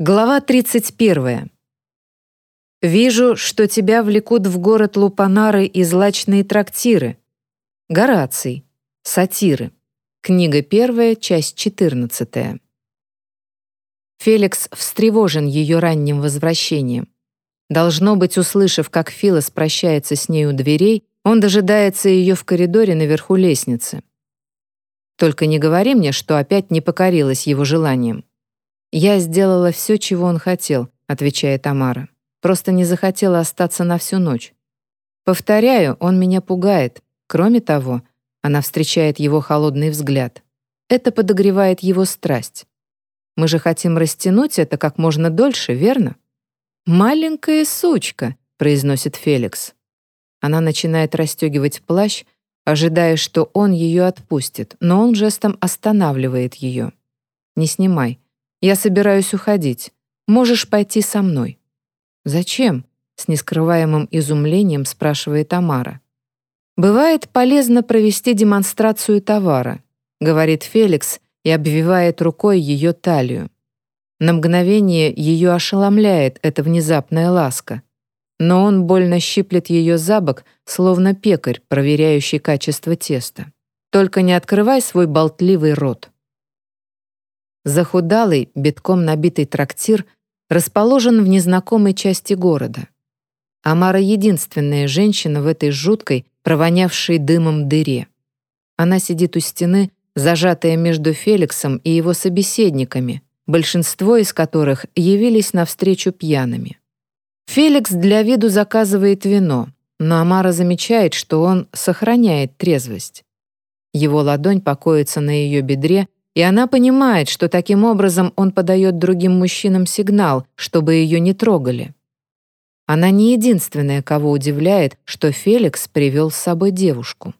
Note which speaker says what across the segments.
Speaker 1: Глава 31. «Вижу, что тебя влекут в город лупанары и злачные трактиры». Гораций. Сатиры. Книга первая, часть 14. Феликс встревожен ее ранним возвращением. Должно быть, услышав, как Филос прощается с ней у дверей, он дожидается ее в коридоре наверху лестницы. «Только не говори мне, что опять не покорилась его желанием». «Я сделала все, чего он хотел», — отвечает Тамара. «Просто не захотела остаться на всю ночь. Повторяю, он меня пугает. Кроме того, она встречает его холодный взгляд. Это подогревает его страсть. Мы же хотим растянуть это как можно дольше, верно? «Маленькая сучка», — произносит Феликс. Она начинает расстегивать плащ, ожидая, что он ее отпустит, но он жестом останавливает ее. «Не снимай. Я собираюсь уходить. Можешь пойти со мной». «Зачем?» — с нескрываемым изумлением спрашивает Тамара. «Бывает полезно провести демонстрацию товара», — говорит Феликс и обвивает рукой ее талию. На мгновение ее ошеломляет эта внезапная ласка, но он больно щиплет ее за бок, словно пекарь, проверяющий качество теста. «Только не открывай свой болтливый рот». Захудалый, битком набитый трактир расположен в незнакомой части города. Амара — единственная женщина в этой жуткой, провонявшей дымом дыре. Она сидит у стены, зажатая между Феликсом и его собеседниками, большинство из которых явились навстречу пьяными. Феликс для виду заказывает вино, но Амара замечает, что он сохраняет трезвость. Его ладонь покоится на ее бедре, и она понимает, что таким образом он подает другим мужчинам сигнал, чтобы ее не трогали. Она не единственная, кого удивляет, что Феликс привел с собой девушку.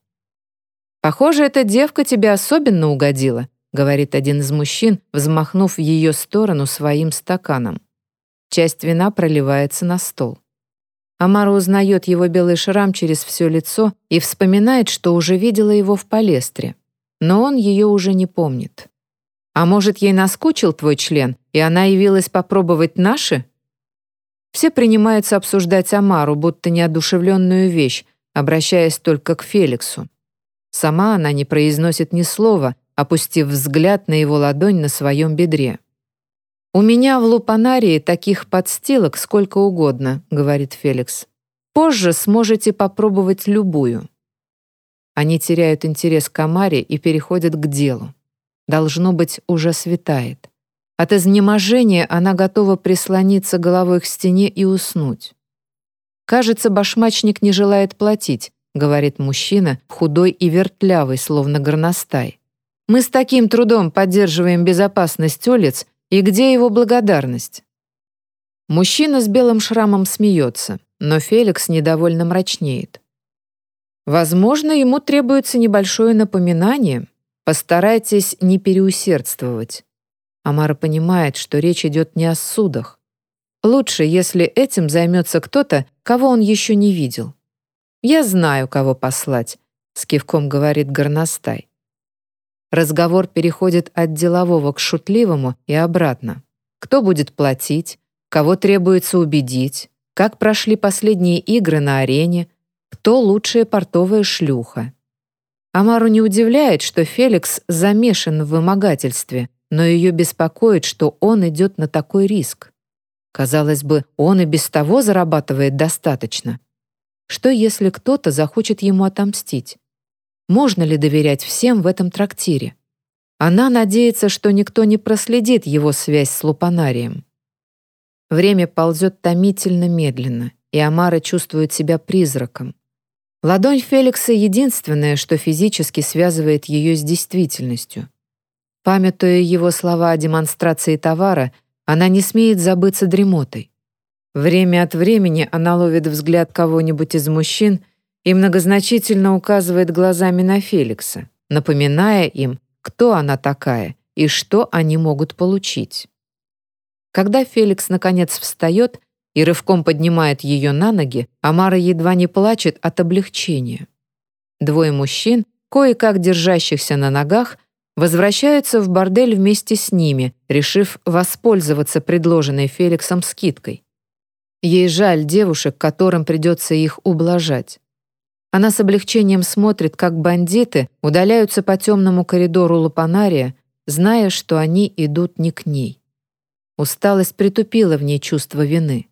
Speaker 1: «Похоже, эта девка тебе особенно угодила», говорит один из мужчин, взмахнув в ее сторону своим стаканом. Часть вина проливается на стол. Амара узнает его белый шрам через все лицо и вспоминает, что уже видела его в палестре но он ее уже не помнит. А может, ей наскучил твой член, и она явилась попробовать наши? Все принимаются обсуждать Амару, будто неодушевленную вещь, обращаясь только к Феликсу. Сама она не произносит ни слова, опустив взгляд на его ладонь на своем бедре. «У меня в лупанарии таких подстилок сколько угодно», — говорит Феликс. «Позже сможете попробовать любую». Они теряют интерес к Амаре и переходят к делу. Должно быть, уже светает. От изнеможения она готова прислониться головой к стене и уснуть. «Кажется, башмачник не желает платить», — говорит мужчина, худой и вертлявый, словно горностай. «Мы с таким трудом поддерживаем безопасность улиц, и где его благодарность?» Мужчина с белым шрамом смеется, но Феликс недовольно мрачнеет. Возможно, ему требуется небольшое напоминание. Постарайтесь не переусердствовать. Амара понимает, что речь идет не о судах. Лучше, если этим займется кто-то, кого он еще не видел. «Я знаю, кого послать», — с кивком говорит горностай. Разговор переходит от делового к шутливому и обратно. Кто будет платить? Кого требуется убедить? Как прошли последние игры на арене? Кто лучшая портовая шлюха. Амару не удивляет, что Феликс замешан в вымогательстве, но ее беспокоит, что он идет на такой риск. Казалось бы, он и без того зарабатывает достаточно. Что если кто-то захочет ему отомстить? Можно ли доверять всем в этом трактире? Она надеется, что никто не проследит его связь с лупанарием. Время ползет томительно медленно, и Амара чувствует себя призраком. Ладонь Феликса — единственное, что физически связывает ее с действительностью. Памятуя его слова о демонстрации товара, она не смеет забыться дремотой. Время от времени она ловит взгляд кого-нибудь из мужчин и многозначительно указывает глазами на Феликса, напоминая им, кто она такая и что они могут получить. Когда Феликс наконец встает, и рывком поднимает ее на ноги, Амара едва не плачет от облегчения. Двое мужчин, кое-как держащихся на ногах, возвращаются в бордель вместе с ними, решив воспользоваться предложенной Феликсом скидкой. Ей жаль девушек, которым придется их ублажать. Она с облегчением смотрит, как бандиты удаляются по темному коридору Лупанария, зная, что они идут не к ней. Усталость притупила в ней чувство вины.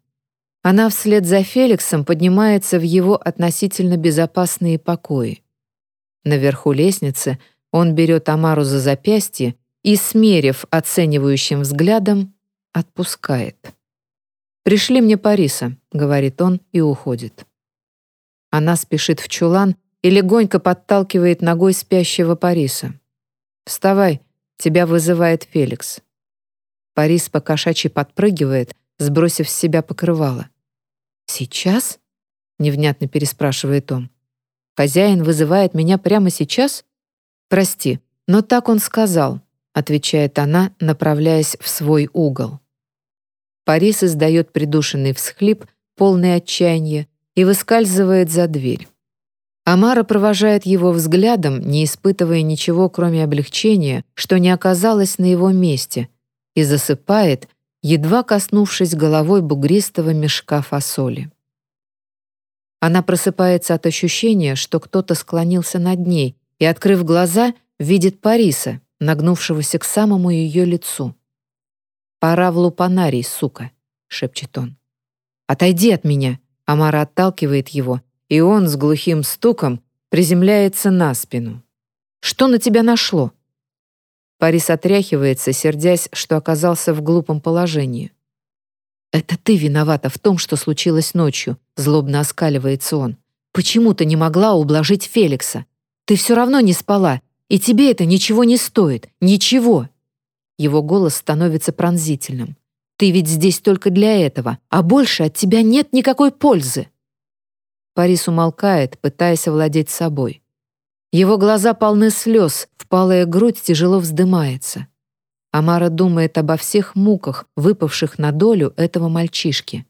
Speaker 1: Она вслед за Феликсом поднимается в его относительно безопасные покои. Наверху лестницы он берет Амару за запястье и, смерив оценивающим взглядом, отпускает. «Пришли мне Париса», — говорит он и уходит. Она спешит в чулан и легонько подталкивает ногой спящего Париса. «Вставай, тебя вызывает Феликс». Парис покошачьи подпрыгивает, сбросив с себя покрывало. «Сейчас?» — невнятно переспрашивает он. «Хозяин вызывает меня прямо сейчас?» «Прости, но так он сказал», — отвечает она, направляясь в свой угол. Парис издает придушенный всхлип, полный отчаяния, и выскальзывает за дверь. Амара провожает его взглядом, не испытывая ничего, кроме облегчения, что не оказалось на его месте, и засыпает, едва коснувшись головой бугристого мешка фасоли. Она просыпается от ощущения, что кто-то склонился над ней, и, открыв глаза, видит Париса, нагнувшегося к самому ее лицу. «Пора в лупанарий, сука», — шепчет он. «Отойди от меня!» Амара отталкивает его, и он с глухим стуком приземляется на спину. «Что на тебя нашло?» Парис отряхивается, сердясь, что оказался в глупом положении. «Это ты виновата в том, что случилось ночью», — злобно оскаливается он. «Почему ты не могла ублажить Феликса? Ты все равно не спала, и тебе это ничего не стоит. Ничего!» Его голос становится пронзительным. «Ты ведь здесь только для этого, а больше от тебя нет никакой пользы!» Парис умолкает, пытаясь овладеть собой. Его глаза полны слез, впалая грудь тяжело вздымается. Амара думает обо всех муках, выпавших на долю этого мальчишки.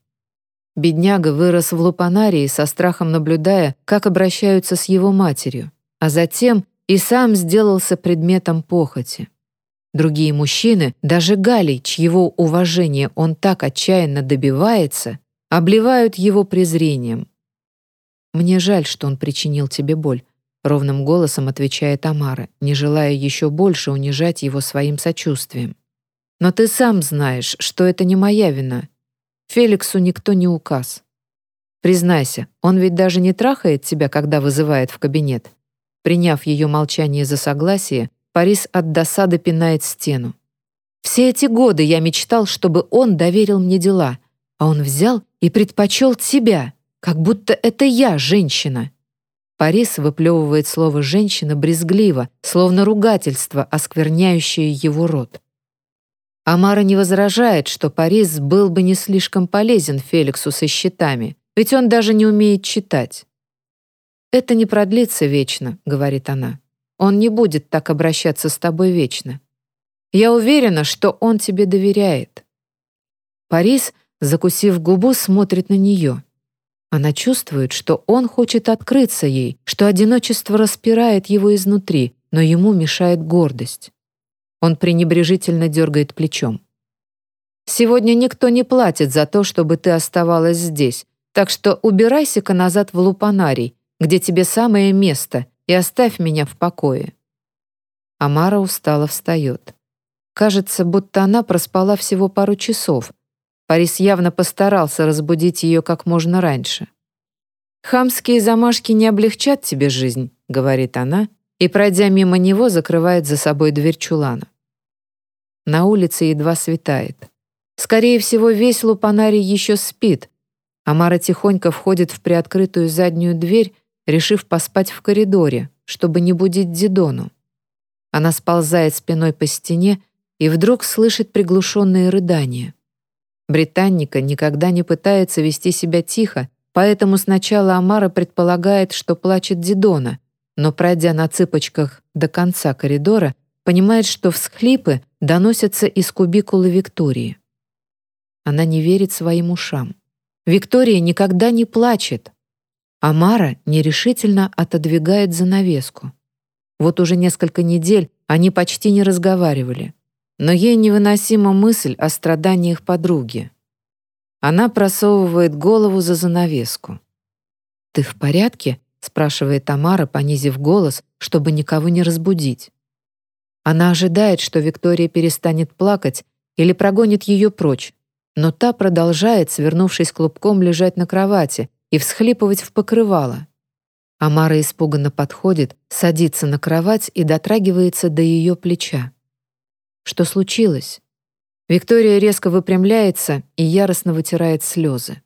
Speaker 1: Бедняга вырос в лупанарии, со страхом наблюдая, как обращаются с его матерью, а затем и сам сделался предметом похоти. Другие мужчины, даже Галий, чьего уважения он так отчаянно добивается, обливают его презрением. «Мне жаль, что он причинил тебе боль», — ровным голосом отвечает Амара, не желая еще больше унижать его своим сочувствием. «Но ты сам знаешь, что это не моя вина. Феликсу никто не указ. Признайся, он ведь даже не трахает тебя, когда вызывает в кабинет». Приняв ее молчание за согласие, Парис от досады пинает стену. Все эти годы я мечтал, чтобы он доверил мне дела, а он взял и предпочел тебя, как будто это я женщина. Парис выплевывает слово «женщина» брезгливо, словно ругательство, оскверняющее его рот. Амара не возражает, что Парис был бы не слишком полезен Феликсу со счетами, ведь он даже не умеет читать. «Это не продлится вечно», — говорит она. Он не будет так обращаться с тобой вечно. Я уверена, что он тебе доверяет». Парис, закусив губу, смотрит на нее. Она чувствует, что он хочет открыться ей, что одиночество распирает его изнутри, но ему мешает гордость. Он пренебрежительно дергает плечом. «Сегодня никто не платит за то, чтобы ты оставалась здесь, так что убирайся-ка назад в лупанарий, где тебе самое место, и оставь меня в покое». Амара устало встает. Кажется, будто она проспала всего пару часов. Парис явно постарался разбудить ее как можно раньше. «Хамские замашки не облегчат тебе жизнь», — говорит она, и, пройдя мимо него, закрывает за собой дверь чулана. На улице едва светает. Скорее всего, весь лупанарий еще спит. Амара тихонько входит в приоткрытую заднюю дверь решив поспать в коридоре, чтобы не будить Дидону. Она сползает спиной по стене и вдруг слышит приглушенные рыдания. Британника никогда не пытается вести себя тихо, поэтому сначала Амара предполагает, что плачет Дидона, но, пройдя на цыпочках до конца коридора, понимает, что всхлипы доносятся из кубикулы Виктории. Она не верит своим ушам. Виктория никогда не плачет. Амара нерешительно отодвигает занавеску. Вот уже несколько недель они почти не разговаривали, но ей невыносима мысль о страданиях подруги. Она просовывает голову за занавеску. «Ты в порядке?» — спрашивает Тамара, понизив голос, чтобы никого не разбудить. Она ожидает, что Виктория перестанет плакать или прогонит ее прочь, но та продолжает, свернувшись клубком, лежать на кровати и всхлипывать в покрывало. Амара испуганно подходит, садится на кровать и дотрагивается до ее плеча. Что случилось? Виктория резко выпрямляется и яростно вытирает слезы.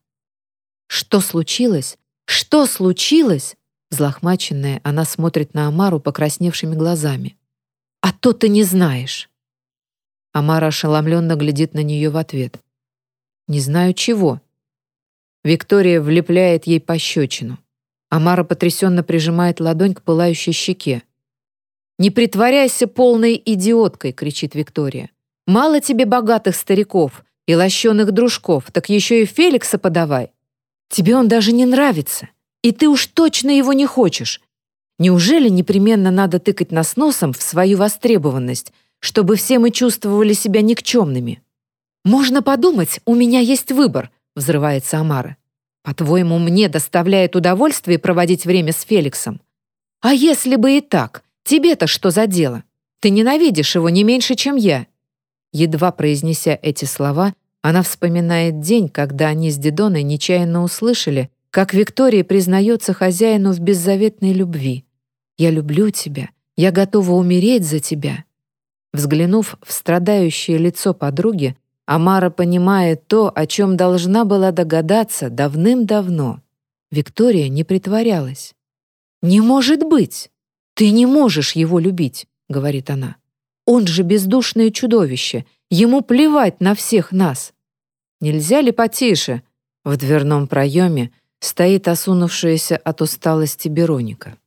Speaker 1: Что случилось? Что случилось? Злохмаченная, она смотрит на Амару покрасневшими глазами. «А то ты не знаешь!» Амара ошеломленно глядит на нее в ответ. «Не знаю чего». Виктория влепляет ей пощечину. Амара потрясенно прижимает ладонь к пылающей щеке. «Не притворяйся полной идиоткой!» — кричит Виктория. «Мало тебе богатых стариков и лощеных дружков, так еще и Феликса подавай. Тебе он даже не нравится, и ты уж точно его не хочешь. Неужели непременно надо тыкать нас носом в свою востребованность, чтобы все мы чувствовали себя никчемными?» «Можно подумать, у меня есть выбор», — взрывается Амара. По-твоему, мне доставляет удовольствие проводить время с Феликсом? А если бы и так, тебе-то что за дело? Ты ненавидишь его не меньше, чем я». Едва произнеся эти слова, она вспоминает день, когда они с Дидоной нечаянно услышали, как Виктория признается хозяину в беззаветной любви. «Я люблю тебя, я готова умереть за тебя». Взглянув в страдающее лицо подруги, Амара понимает то, о чем должна была догадаться давным-давно. Виктория не притворялась. «Не может быть! Ты не можешь его любить», — говорит она. «Он же бездушное чудовище. Ему плевать на всех нас». «Нельзя ли потише?» В дверном проеме стоит осунувшаяся от усталости Бероника.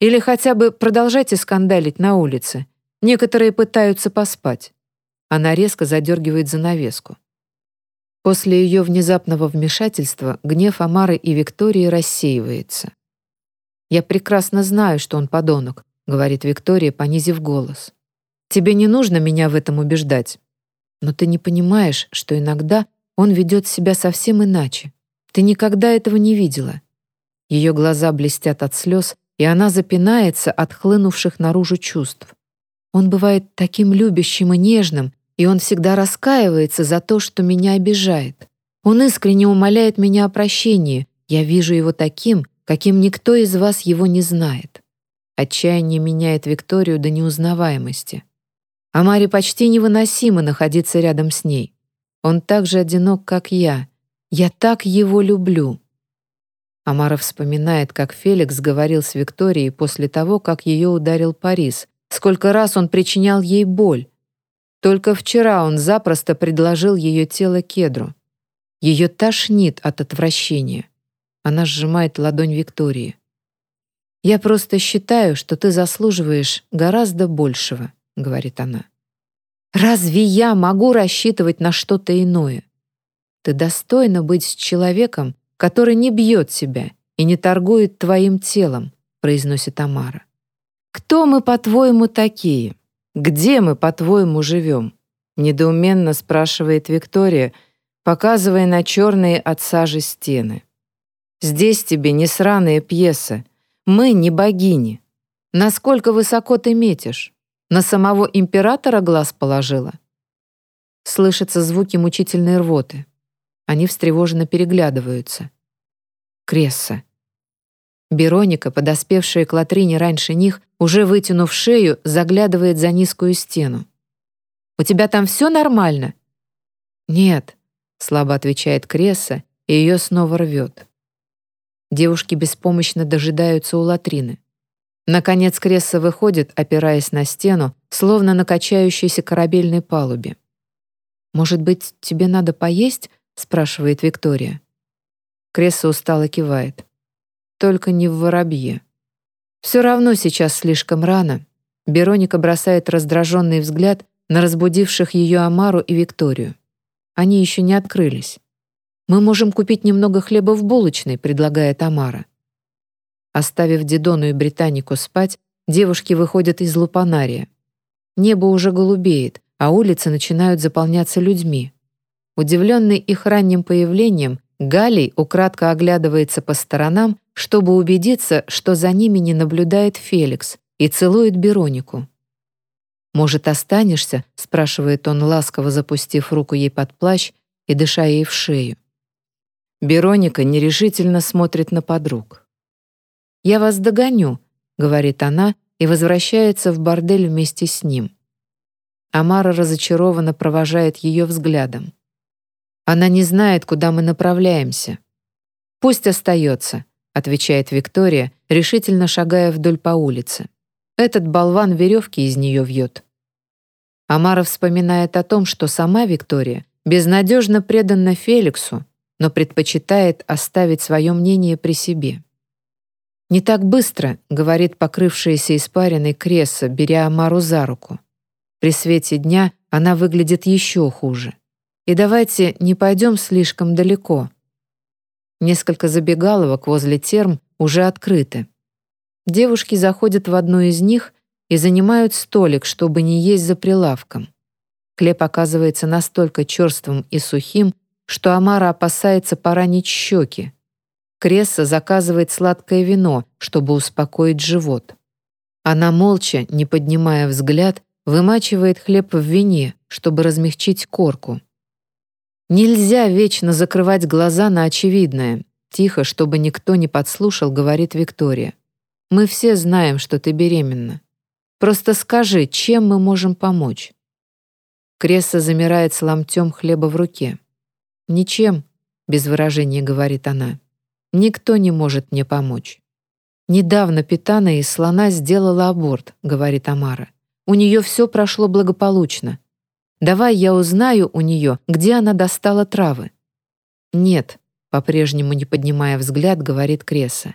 Speaker 1: «Или хотя бы продолжайте скандалить на улице. Некоторые пытаются поспать». Она резко задергивает занавеску. После ее внезапного вмешательства гнев Амары и Виктории рассеивается. «Я прекрасно знаю, что он подонок», — говорит Виктория, понизив голос. «Тебе не нужно меня в этом убеждать. Но ты не понимаешь, что иногда он ведет себя совсем иначе. Ты никогда этого не видела». Ее глаза блестят от слез, и она запинается от хлынувших наружу чувств. Он бывает таким любящим и нежным, и он всегда раскаивается за то, что меня обижает. Он искренне умоляет меня о прощении. Я вижу его таким, каким никто из вас его не знает. Отчаяние меняет Викторию до неузнаваемости. А Маре почти невыносимо находиться рядом с ней. Он так же одинок, как я. Я так его люблю. Амара вспоминает, как Феликс говорил с Викторией после того, как ее ударил Парис, сколько раз он причинял ей боль. Только вчера он запросто предложил ее тело кедру. Ее тошнит от отвращения. Она сжимает ладонь Виктории. «Я просто считаю, что ты заслуживаешь гораздо большего», — говорит она. «Разве я могу рассчитывать на что-то иное? Ты достойна быть с человеком, который не бьет себя и не торгует твоим телом», — произносит Амара. «Кто мы, по-твоему, такие? Где мы, по-твоему, живем?» Недоуменно спрашивает Виктория, показывая на черные от сажи стены. «Здесь тебе не сраная пьеса. Мы не богини. Насколько высоко ты метишь? На самого императора глаз положила?» Слышатся звуки мучительной рвоты. Они встревоженно переглядываются. Кресса. Бероника, подоспевшая к латрине раньше них, уже вытянув шею, заглядывает за низкую стену. У тебя там все нормально?» «Нет», — слабо отвечает Кресса, и ее снова рвет. Девушки беспомощно дожидаются у латрины. Наконец Кресса выходит, опираясь на стену, словно на качающейся корабельной палубе. «Может быть, тебе надо поесть?» — спрашивает Виктория. Кресса устало кивает. «Только не в воробье. Все равно сейчас слишком рано». Бероника бросает раздраженный взгляд на разбудивших ее Амару и Викторию. Они еще не открылись. «Мы можем купить немного хлеба в булочной», — предлагает Амара. Оставив Дидону и Британику спать, девушки выходят из лупанария. Небо уже голубеет, а улицы начинают заполняться людьми. Удивленный их ранним появлением, Галей украдко оглядывается по сторонам, чтобы убедиться, что за ними не наблюдает Феликс, и целует Беронику. «Может, останешься?» — спрашивает он, ласково запустив руку ей под плащ и дыша ей в шею. Бероника нерешительно смотрит на подруг. «Я вас догоню», — говорит она и возвращается в бордель вместе с ним. Амара разочарованно провожает ее взглядом. Она не знает, куда мы направляемся. «Пусть остается», — отвечает Виктория, решительно шагая вдоль по улице. «Этот болван веревки из нее вьет». Амара вспоминает о том, что сама Виктория безнадежно предана Феликсу, но предпочитает оставить свое мнение при себе. «Не так быстро», — говорит покрывшаяся испариной Кресса, беря Амару за руку. При свете дня она выглядит еще хуже. И давайте не пойдем слишком далеко. Несколько забегаловок возле терм уже открыты. Девушки заходят в одну из них и занимают столик, чтобы не есть за прилавком. Хлеб оказывается настолько черствым и сухим, что Амара опасается поранить щеки. Кресса заказывает сладкое вино, чтобы успокоить живот. Она молча, не поднимая взгляд, вымачивает хлеб в вине, чтобы размягчить корку. «Нельзя вечно закрывать глаза на очевидное», тихо, чтобы никто не подслушал, говорит Виктория. «Мы все знаем, что ты беременна. Просто скажи, чем мы можем помочь?» Кресса замирает с ломтем хлеба в руке. «Ничем», — без выражения говорит она. «Никто не может мне помочь». «Недавно Питана из слона сделала аборт», — говорит Амара. «У нее все прошло благополучно. Давай я узнаю у нее, где она достала травы». «Нет», — по-прежнему не поднимая взгляд, говорит Кресса.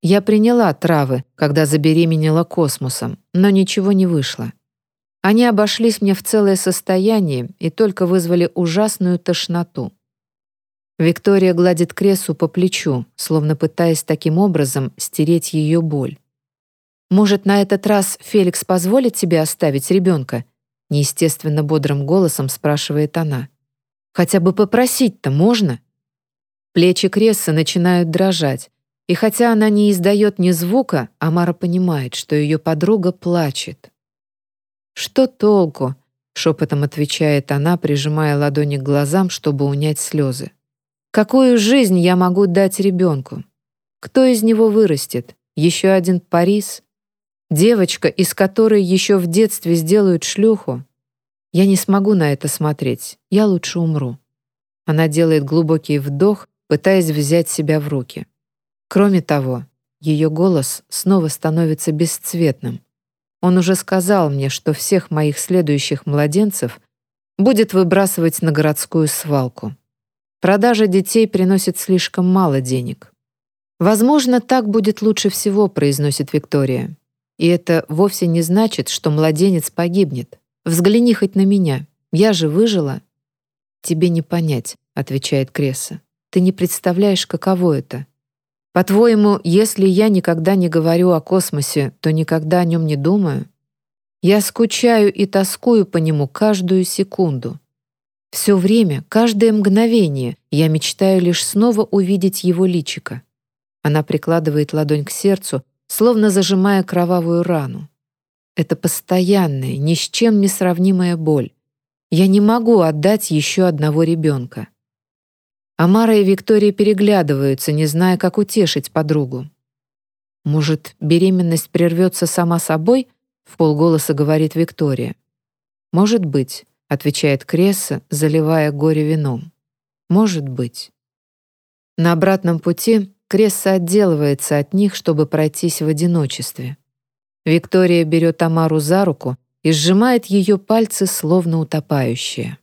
Speaker 1: Я приняла травы, когда забеременела космосом, но ничего не вышло. Они обошлись мне в целое состояние и только вызвали ужасную тошноту. Виктория гладит Кресу по плечу, словно пытаясь таким образом стереть ее боль. «Может, на этот раз Феликс позволит тебе оставить ребенка?» неестественно бодрым голосом спрашивает она. «Хотя бы попросить-то можно?» Плечи Кресса начинают дрожать, и хотя она не издает ни звука, Амара понимает, что ее подруга плачет. «Что толку?» — шепотом отвечает она, прижимая ладони к глазам, чтобы унять слезы. «Какую жизнь я могу дать ребенку? Кто из него вырастет? Еще один Парис? Девочка, из которой еще в детстве сделают шлюху? Я не смогу на это смотреть, я лучше умру». Она делает глубокий вдох, пытаясь взять себя в руки. Кроме того, ее голос снова становится бесцветным. Он уже сказал мне, что всех моих следующих младенцев будет выбрасывать на городскую свалку. Продажа детей приносит слишком мало денег. «Возможно, так будет лучше всего», — произносит Виктория. «И это вовсе не значит, что младенец погибнет. Взгляни хоть на меня. Я же выжила». «Тебе не понять», — отвечает Кресса. «Ты не представляешь, каково это по-твоему, если я никогда не говорю о космосе, то никогда о нем не думаю? Я скучаю и тоскую по нему каждую секунду. Все время, каждое мгновение я мечтаю лишь снова увидеть его личико. Она прикладывает ладонь к сердцу, словно зажимая кровавую рану. Это постоянная, ни с чем не сравнимая боль. Я не могу отдать еще одного ребенка. Амара и Виктория переглядываются, не зная, как утешить подругу. «Может, беременность прервется сама собой?» — в полголоса говорит Виктория. «Может быть», — отвечает Кресса, заливая горе вином. «Может быть». На обратном пути Кресса отделывается от них, чтобы пройтись в одиночестве. Виктория берет Амару за руку и сжимает ее пальцы, словно утопающие.